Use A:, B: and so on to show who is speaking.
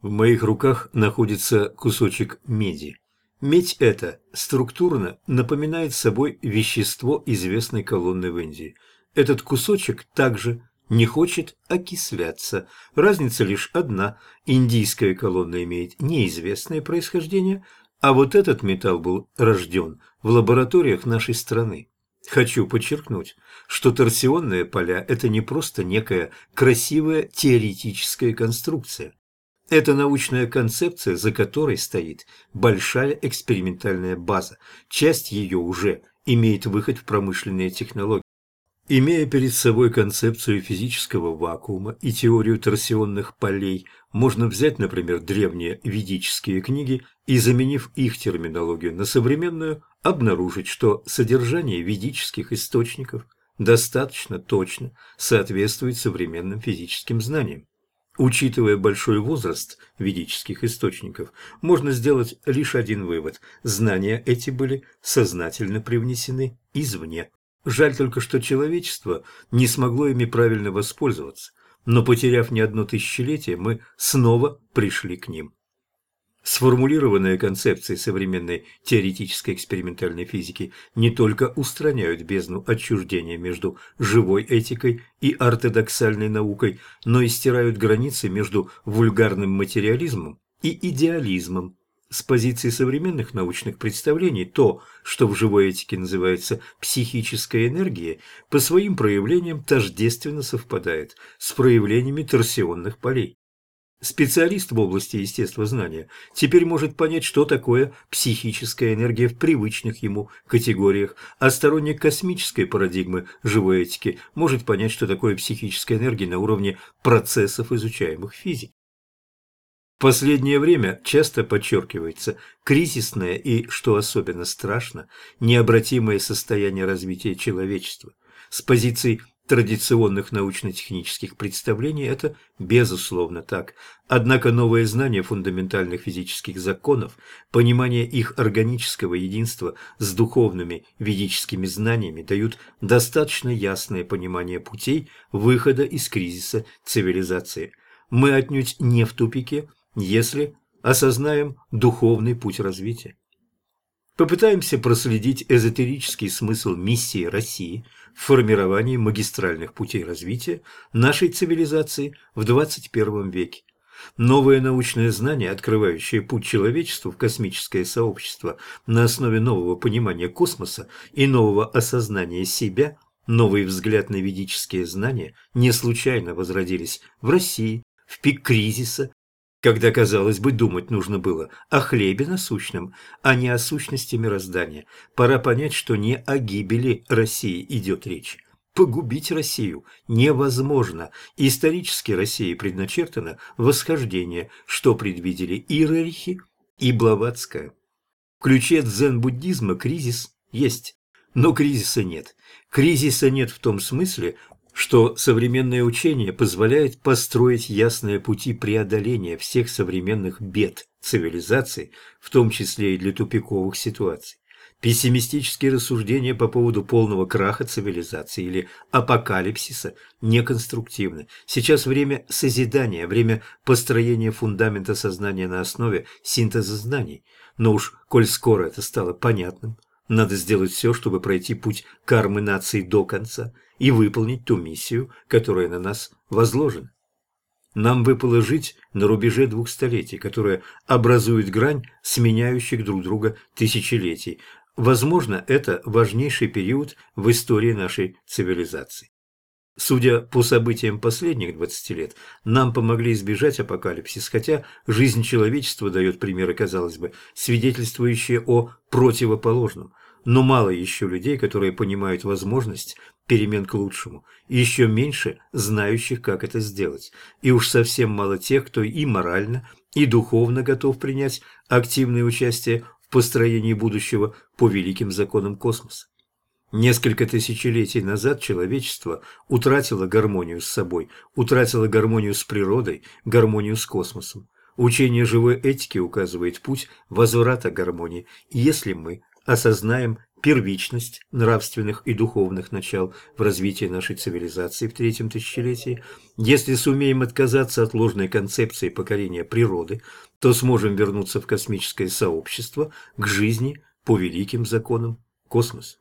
A: В моих руках находится кусочек меди. Медь эта структурно напоминает собой вещество известной колонны в Индии. Этот кусочек также не хочет окисляться. Разница лишь одна. Индийская колонна имеет неизвестное происхождение, а вот этот металл был рожден в лабораториях нашей страны. Хочу подчеркнуть, что торсионные поля – это не просто некая красивая теоретическая конструкция. Это научная концепция, за которой стоит большая экспериментальная база. Часть ее уже имеет выход в промышленные технологии. Имея перед собой концепцию физического вакуума и теорию торсионных полей, можно взять, например, древние ведические книги и, заменив их терминологию на современную, обнаружить, что содержание ведических источников достаточно точно соответствует современным физическим знаниям. Учитывая большой возраст ведических источников, можно сделать лишь один вывод – знания эти были сознательно привнесены извне. Жаль только, что человечество не смогло ими правильно воспользоваться, но потеряв не одно тысячелетие, мы снова пришли к ним. Сформулированные концепции современной теоретической экспериментальной физики не только устраняют бездну отчуждения между живой этикой и ортодоксальной наукой, но и стирают границы между вульгарным материализмом и идеализмом, с позиции современных научных представлений то, что в живой этике называется психической энергией, по своим проявлениям тождественно совпадает с проявлениями торсионных полей. Специалист в области естествознания теперь может понять, что такое психическая энергия в привычных ему категориях, а сторонник космической парадигмы живой этики может понять, что такое психическая энергия на уровне процессов, изучаемых в физике последнее время часто подчеркивается кризисное и, что особенно страшно, необратимое состояние развития человечества. С позиций традиционных научно-технических представлений это безусловно так. Однако новые знания фундаментальных физических законов, понимание их органического единства с духовными ведическими знаниями дают достаточно ясное понимание путей выхода из кризиса цивилизации. Мы отнюдь не в тупике, если осознаем духовный путь развития. Попытаемся проследить эзотерический смысл миссии России в формировании магистральных путей развития нашей цивилизации в 21 веке. Новое научное знание, открывающее путь человечеству в космическое сообщество на основе нового понимания космоса и нового осознания себя, новый взгляд на ведические знания не случайно возродились в России в пик кризиса когда, казалось бы, думать нужно было о хлебе насущном, а не о сущности мироздания. Пора понять, что не о гибели России идет речь. Погубить Россию невозможно. Исторически России предначертано восхождение, что предвидели и Рерихи, и Блаватская. В ключе дзен-буддизма кризис есть, но кризиса нет. Кризиса нет в том смысле, что современное учение позволяет построить ясные пути преодоления всех современных бед цивилизации, в том числе и для тупиковых ситуаций. Пессимистические рассуждения по поводу полного краха цивилизации или апокалипсиса неконструктивны. Сейчас время созидания, время построения фундамента сознания на основе синтеза знаний. Но уж, коль скоро это стало понятным, надо сделать все, чтобы пройти путь кармы нации до конца и выполнить ту миссию, которая на нас возложена. Нам выпало жить на рубеже двух столетий, которая образует грань сменяющих друг друга тысячелетий. Возможно, это важнейший период в истории нашей цивилизации. Судя по событиям последних 20 лет, нам помогли избежать апокалипсис, хотя жизнь человечества дает примеры, казалось бы, свидетельствующие о противоположном. Но мало еще людей, которые понимают возможность перемен к лучшему, и еще меньше знающих, как это сделать. И уж совсем мало тех, кто и морально, и духовно готов принять активное участие в построении будущего по великим законам космоса. Несколько тысячелетий назад человечество утратило гармонию с собой, утратило гармонию с природой, гармонию с космосом. Учение живой этики указывает путь возврата гармонии, если мы осознаем первичность нравственных и духовных начал в развитии нашей цивилизации в третьем тысячелетии, если сумеем отказаться от ложной концепции покорения природы, то сможем вернуться в космическое сообщество к жизни по великим законам космоса.